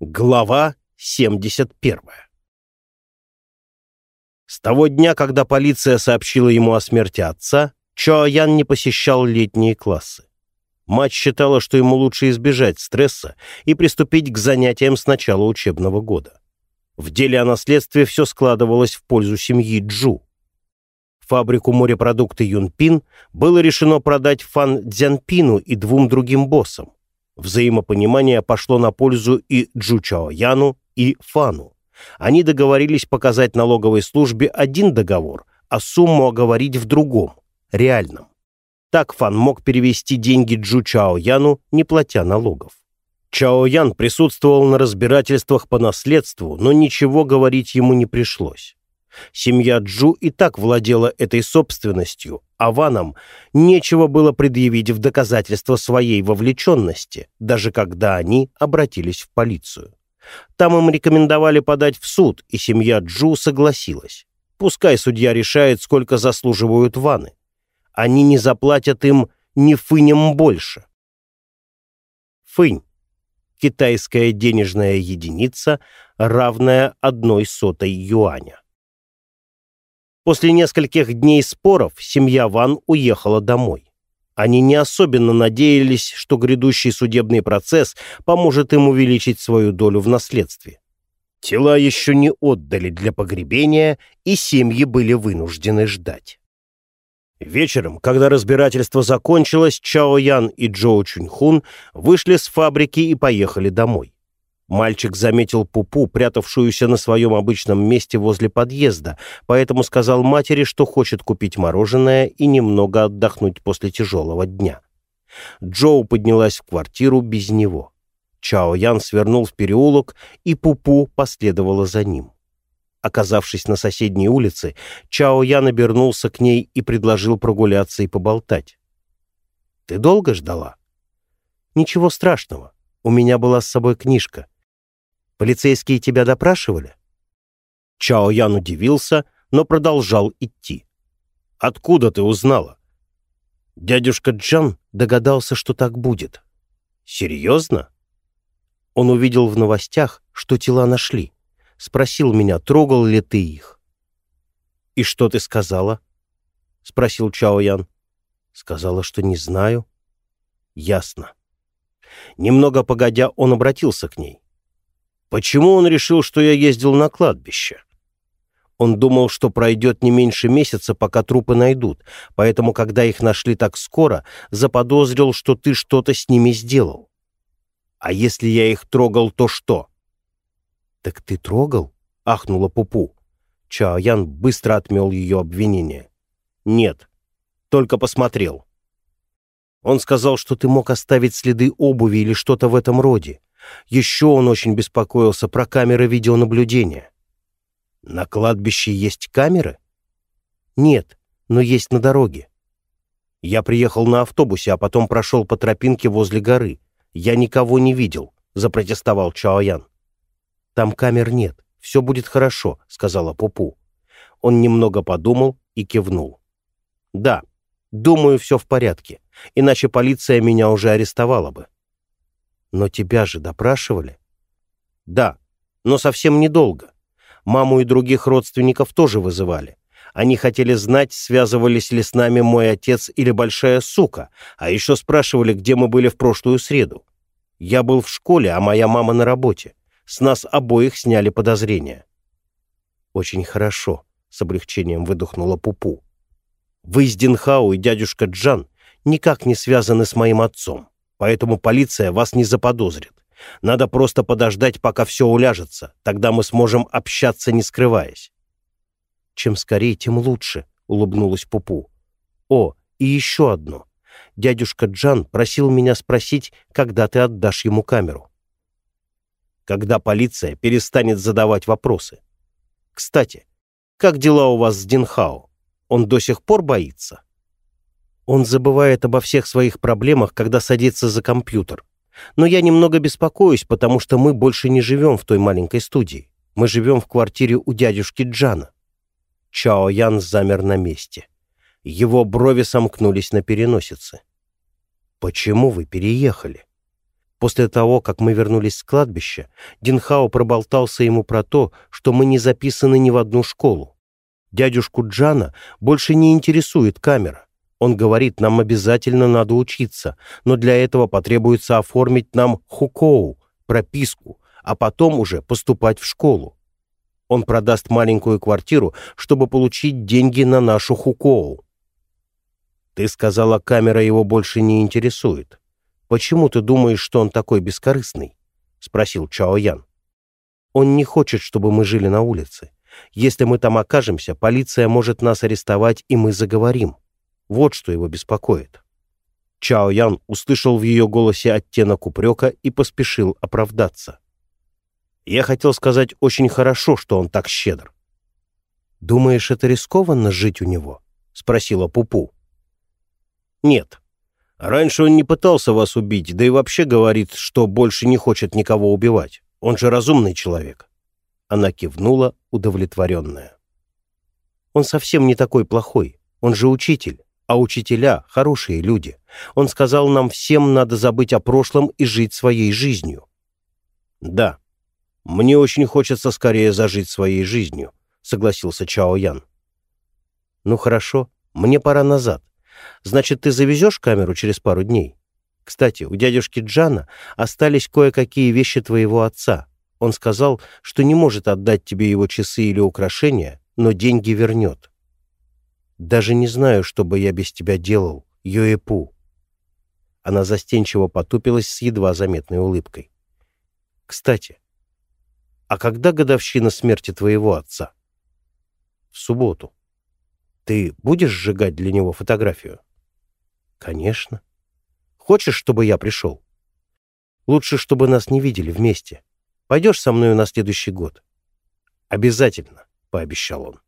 Глава 71 С того дня, когда полиция сообщила ему о смерти отца, Чо Ян не посещал летние классы. Мать считала, что ему лучше избежать стресса и приступить к занятиям с начала учебного года. В деле о наследстве все складывалось в пользу семьи Джу. Фабрику морепродукты Юнпин было решено продать Фан Дзянпину и двум другим боссам. Взаимопонимание пошло на пользу и Джу Чао Яну, и Фану. Они договорились показать налоговой службе один договор, а сумму оговорить в другом, реальном. Так Фан мог перевести деньги Джу Чао Яну, не платя налогов. Чао Ян присутствовал на разбирательствах по наследству, но ничего говорить ему не пришлось. Семья Джу и так владела этой собственностью, а Ванам нечего было предъявить в доказательство своей вовлеченности, даже когда они обратились в полицию. Там им рекомендовали подать в суд, и семья Джу согласилась. Пускай судья решает, сколько заслуживают Ваны. Они не заплатят им ни фынем больше. Фынь – китайская денежная единица, равная одной сотой юаня. После нескольких дней споров семья Ван уехала домой. Они не особенно надеялись, что грядущий судебный процесс поможет им увеличить свою долю в наследстве. Тела еще не отдали для погребения, и семьи были вынуждены ждать. Вечером, когда разбирательство закончилось, Чао Ян и Джоу Чуньхун вышли с фабрики и поехали домой. Мальчик заметил Пупу, прятавшуюся на своем обычном месте возле подъезда, поэтому сказал матери, что хочет купить мороженое и немного отдохнуть после тяжелого дня. Джоу поднялась в квартиру без него. Чао Ян свернул в переулок, и Пупу последовала за ним. Оказавшись на соседней улице, Чао Ян обернулся к ней и предложил прогуляться и поболтать. «Ты долго ждала?» «Ничего страшного. У меня была с собой книжка. Полицейские тебя допрашивали?» Чао Ян удивился, но продолжал идти. «Откуда ты узнала?» Дядюшка Джан догадался, что так будет. «Серьезно?» Он увидел в новостях, что тела нашли. Спросил меня, трогал ли ты их. «И что ты сказала?» — спросил Чао Ян. «Сказала, что не знаю». «Ясно». Немного погодя, он обратился к ней. Почему он решил, что я ездил на кладбище? Он думал, что пройдет не меньше месяца, пока трупы найдут, поэтому, когда их нашли так скоро, заподозрил, что ты что-то с ними сделал. А если я их трогал, то что? «Так ты трогал?» — ахнула Пупу. Чао Ян быстро отмел ее обвинение. «Нет, только посмотрел». Он сказал, что ты мог оставить следы обуви или что-то в этом роде. Еще он очень беспокоился про камеры видеонаблюдения. На кладбище есть камеры? Нет, но есть на дороге. Я приехал на автобусе, а потом прошел по тропинке возле горы. Я никого не видел, запротестовал Чаоян. Там камер нет, все будет хорошо, сказала Пупу. Он немного подумал и кивнул. Да, думаю, все в порядке, иначе полиция меня уже арестовала бы. Но тебя же допрашивали? Да, но совсем недолго. Маму и других родственников тоже вызывали. Они хотели знать, связывались ли с нами мой отец или большая сука, а еще спрашивали, где мы были в прошлую среду. Я был в школе, а моя мама на работе. С нас обоих сняли подозрения. Очень хорошо, с облегчением выдохнула Пупу. Вы с Динхау и дядюшка Джан никак не связаны с моим отцом поэтому полиция вас не заподозрит. Надо просто подождать, пока все уляжется, тогда мы сможем общаться, не скрываясь». «Чем скорее, тем лучше», — улыбнулась Пупу. «О, и еще одно. Дядюшка Джан просил меня спросить, когда ты отдашь ему камеру». «Когда полиция перестанет задавать вопросы. Кстати, как дела у вас с Динхао? Он до сих пор боится?» Он забывает обо всех своих проблемах, когда садится за компьютер. Но я немного беспокоюсь, потому что мы больше не живем в той маленькой студии. Мы живем в квартире у дядюшки Джана. Чао Ян замер на месте. Его брови сомкнулись на переносице. «Почему вы переехали?» После того, как мы вернулись с кладбища, Динхао проболтался ему про то, что мы не записаны ни в одну школу. Дядюшку Джана больше не интересует камера. Он говорит, нам обязательно надо учиться, но для этого потребуется оформить нам хукоу, прописку, а потом уже поступать в школу. Он продаст маленькую квартиру, чтобы получить деньги на нашу хукоу. Ты сказала, камера его больше не интересует. Почему ты думаешь, что он такой бескорыстный? Спросил Чао Ян. Он не хочет, чтобы мы жили на улице. Если мы там окажемся, полиция может нас арестовать, и мы заговорим. Вот что его беспокоит. Чао Ян услышал в ее голосе оттенок упрека и поспешил оправдаться. Я хотел сказать очень хорошо, что он так щедр. «Думаешь, это рискованно жить у него?» — спросила Пупу. «Нет. Раньше он не пытался вас убить, да и вообще говорит, что больше не хочет никого убивать. Он же разумный человек». Она кивнула, удовлетворенная. «Он совсем не такой плохой. Он же учитель. А учителя — хорошие люди. Он сказал нам всем надо забыть о прошлом и жить своей жизнью». «Да, мне очень хочется скорее зажить своей жизнью», — согласился Чао Ян. «Ну хорошо, мне пора назад. Значит, ты завезешь камеру через пару дней? Кстати, у дядюшки Джана остались кое-какие вещи твоего отца. Он сказал, что не может отдать тебе его часы или украшения, но деньги вернет. Даже не знаю, что бы я без тебя делал, Йоэпу. Она застенчиво потупилась с едва заметной улыбкой. Кстати, а когда годовщина смерти твоего отца? В субботу. Ты будешь сжигать для него фотографию? Конечно. Хочешь, чтобы я пришел? Лучше, чтобы нас не видели вместе. Пойдешь со мной на следующий год? Обязательно, пообещал он.